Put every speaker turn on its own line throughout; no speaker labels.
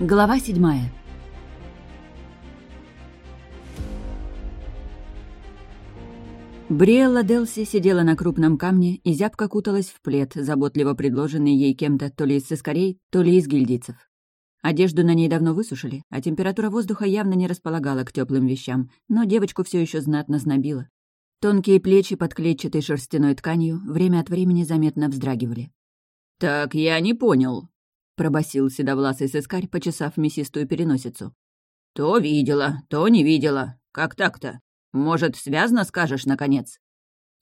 Глава седьмая. Бриэлла Делси сидела на крупном камне и зябко куталась в плед, заботливо предложенный ей кем-то то ли из сыскарей, то ли из гильдийцев. Одежду на ней давно высушили, а температура воздуха явно не располагала к теплым вещам, но девочку все еще знатно знобило. Тонкие плечи под клетчатой шерстяной тканью время от времени заметно вздрагивали.
«Так я не понял», — пробасил седовласый сыскарь, почесав мясистую переносицу. «То видела, то не видела. Как так-то?» Может, связно скажешь, наконец?»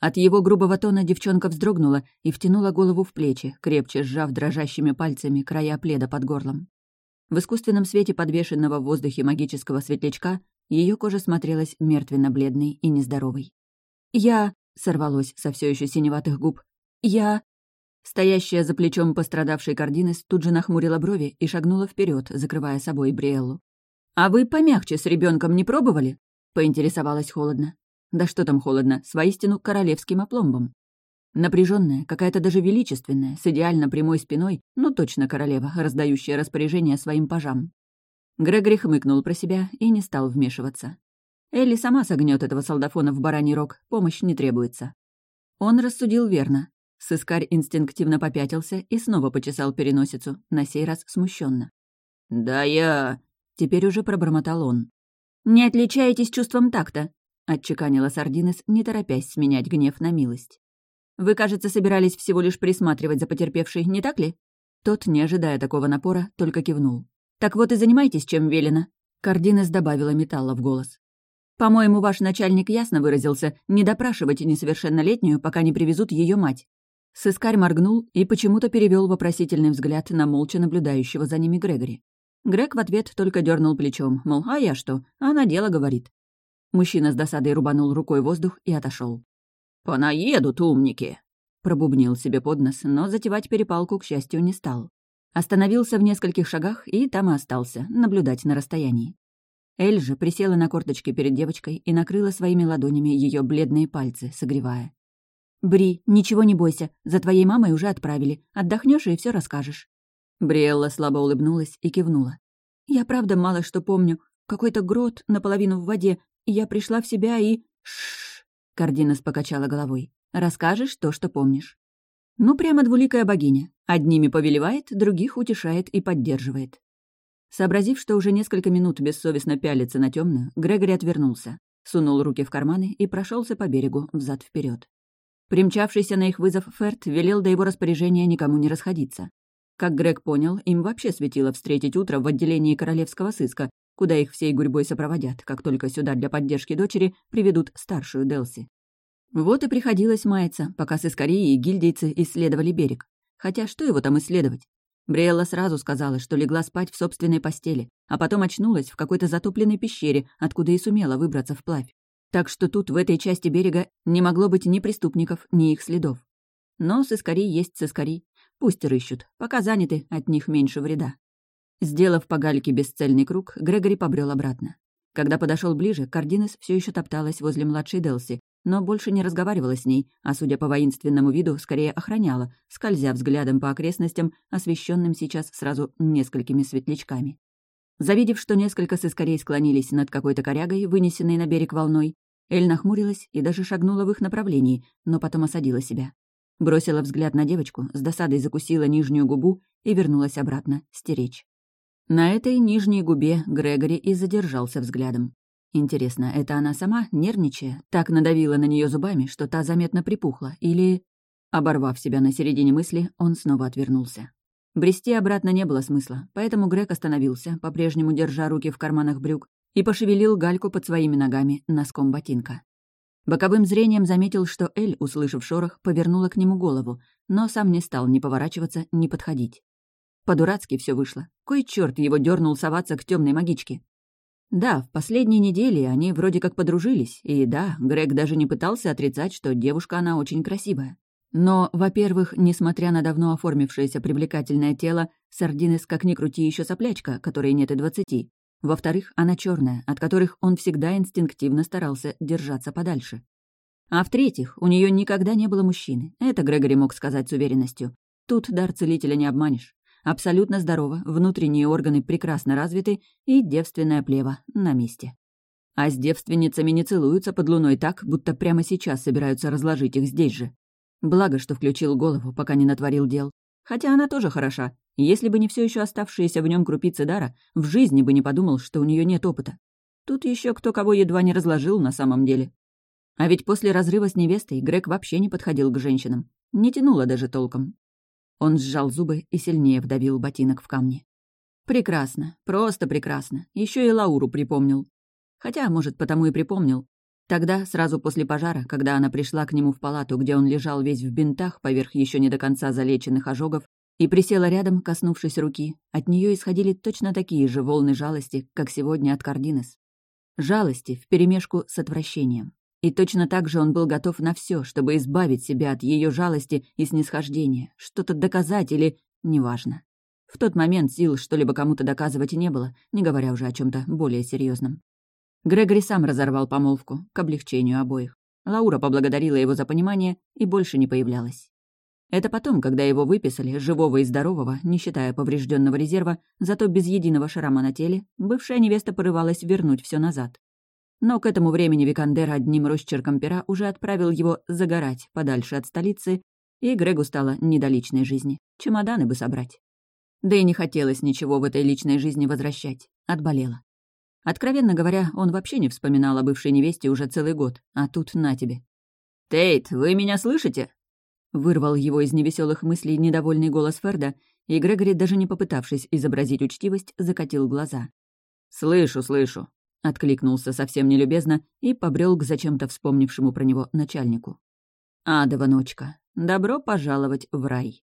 От его грубого тона девчонка вздрогнула и втянула голову в плечи, крепче сжав дрожащими пальцами края пледа под горлом. В искусственном свете подвешенного в воздухе магического светлячка ее кожа смотрелась мертвенно-бледной и нездоровой. «Я...» — сорвалось со все еще синеватых губ. «Я...» Стоящая за плечом пострадавшей Кардинес тут же нахмурила брови и шагнула вперед, закрывая собой Бриэллу. «А вы помягче с ребенком не пробовали?» Поинтересовалась холодно. Да что там холодно, с воистину королевским опломбом. Напряженная, какая-то даже величественная, с идеально прямой спиной, ну точно королева, раздающая распоряжение своим пажам. Грегори хмыкнул про себя и не стал вмешиваться. Элли сама согнет этого солдафона в бараний рог, помощь не требуется. Он рассудил верно. Сыскарь инстинктивно попятился и снова почесал переносицу, на сей раз смущенно.
«Да я...»
— теперь уже пробормотал он. «Не отличаетесь чувством такта», — отчеканила Сардинес, не торопясь сменять гнев на милость. «Вы, кажется, собирались всего лишь присматривать за потерпевшей, не так ли?» Тот, не ожидая такого напора, только кивнул. «Так вот и занимайтесь, чем велено», — Кардинес добавила металла в голос. «По-моему, ваш начальник ясно выразился, не допрашивать несовершеннолетнюю, пока не привезут ее мать». Сыскарь моргнул и почему-то перевел вопросительный взгляд на молча наблюдающего за ними Грегори. Грег в ответ только дернул плечом, мол, а я что? Она дело говорит. Мужчина с досадой рубанул рукой воздух и отошел.
«Понаедут умники!»
Пробубнил себе под нос, но затевать перепалку, к счастью, не стал. Остановился в нескольких шагах и там и остался, наблюдать на расстоянии. Эль же присела на корточки перед девочкой и накрыла своими ладонями ее бледные пальцы, согревая. «Бри, ничего не бойся, за твоей мамой уже отправили. Отдохнешь и все расскажешь». Бриэлла слабо улыбнулась и кивнула. «Я правда мало что помню. Какой-то грот наполовину в воде, я пришла в себя и...» «Шшш!» — Кардинас покачала головой. «Расскажешь то, что помнишь». Ну, прямо двуликая богиня. Одними повелевает, других утешает и поддерживает. Сообразив, что уже несколько минут бессовестно пялится на темную, Грегори отвернулся, сунул руки в карманы и прошелся по берегу взад вперед. Примчавшийся на их вызов Ферт велел до его распоряжения никому не расходиться. Как Грег понял, им вообще светило встретить утро в отделении королевского сыска, куда их всей гурьбой сопроводят, как только сюда для поддержки дочери приведут старшую Делси. Вот и приходилось маяться, пока сыскари и гильдейцы исследовали берег. Хотя что его там исследовать? Бриэлла сразу сказала, что легла спать в собственной постели, а потом очнулась в какой-то затопленной пещере, откуда и сумела выбраться вплавь. Так что тут, в этой части берега, не могло быть ни преступников, ни их следов. Но сыскари есть сыскари, Пусть рыщут, пока заняты, от них меньше вреда. Сделав по гальке бесцельный круг, Грегори побрел обратно. Когда подошел ближе, Кардинес все еще топталась возле младшей Делси, но больше не разговаривала с ней, а, судя по воинственному виду, скорее охраняла, скользя взглядом по окрестностям, освещенным сейчас сразу несколькими светлячками. Завидев, что несколько сыскорей склонились над какой-то корягой, вынесенной на берег волной, Эль нахмурилась и даже шагнула в их направлении, но потом осадила себя. Бросила взгляд на девочку, с досадой закусила нижнюю губу и вернулась обратно стеречь. На этой нижней губе Грегори и задержался взглядом. Интересно, это она сама, нервничая, так надавила на нее зубами, что та заметно припухла, или... Оборвав себя на середине мысли, он снова отвернулся. Брести обратно не было смысла, поэтому Грег остановился, по-прежнему держа руки в карманах брюк, и пошевелил гальку под своими ногами носком ботинка. Боковым зрением заметил, что Эль, услышав шорох, повернула к нему голову, но сам не стал ни поворачиваться, ни подходить. По-дурацки все вышло. Кой черт его дернул соваться к темной магичке? Да, в последние недели они вроде как подружились, и да, Грег даже не пытался отрицать, что девушка она очень красивая. Но, во-первых, несмотря на давно оформившееся привлекательное тело, Сардинес как ни крути еще соплячка, которой нет и двадцати. Во-вторых, она черная, от которых он всегда инстинктивно старался держаться подальше. А в-третьих, у нее никогда не было мужчины. Это Грегори мог сказать с уверенностью. Тут дар целителя не обманешь. Абсолютно здорова, внутренние органы прекрасно развиты и девственная плева на месте. А с девственницами не целуются под луной так, будто прямо сейчас собираются разложить их здесь же. Благо, что включил голову, пока не натворил дел. Хотя она тоже хороша. Если бы не все еще оставшиеся в нем крупицы дара, в жизни бы не подумал, что у нее нет опыта. Тут еще кто кого едва не разложил на самом деле. А ведь после разрыва с невестой Грег вообще не подходил к женщинам. Не тянуло даже толком. Он сжал зубы и сильнее вдавил ботинок в камни. Прекрасно, просто прекрасно. Еще и Лауру припомнил. Хотя, может, потому и припомнил. Тогда, сразу после пожара, когда она пришла к нему в палату, где он лежал весь в бинтах поверх еще не до конца залеченных ожогов, и присела рядом, коснувшись руки, от нее исходили точно такие же волны жалости, как сегодня от Кардинес. Жалости вперемешку с отвращением. И точно так же он был готов на все, чтобы избавить себя от ее жалости и снисхождения, что-то доказать или... неважно. В тот момент сил что-либо кому-то доказывать не было, не говоря уже о чем то более серьезном. Грегори сам разорвал помолвку, к облегчению обоих. Лаура поблагодарила его за понимание и больше не появлялась. Это потом, когда его выписали, живого и здорового, не считая поврежденного резерва, зато без единого шрама на теле, бывшая невеста порывалась вернуть все назад. Но к этому времени Викандер одним росчерком пера уже отправил его загорать подальше от столицы, и Грегу стало не до личной жизни. Чемоданы бы собрать. Да и не хотелось ничего в этой личной жизни возвращать. Отболела. Откровенно говоря, он вообще не вспоминал о бывшей невесте уже целый год, а тут на тебе.
«Тейт, вы меня слышите?»
Вырвал его из невеселых мыслей недовольный голос Ферда, и Грегори, даже не попытавшись изобразить учтивость, закатил глаза.
«Слышу, слышу», — откликнулся совсем нелюбезно и побрел к зачем-то вспомнившему про него начальнику.
«Адова ночка, добро пожаловать в рай».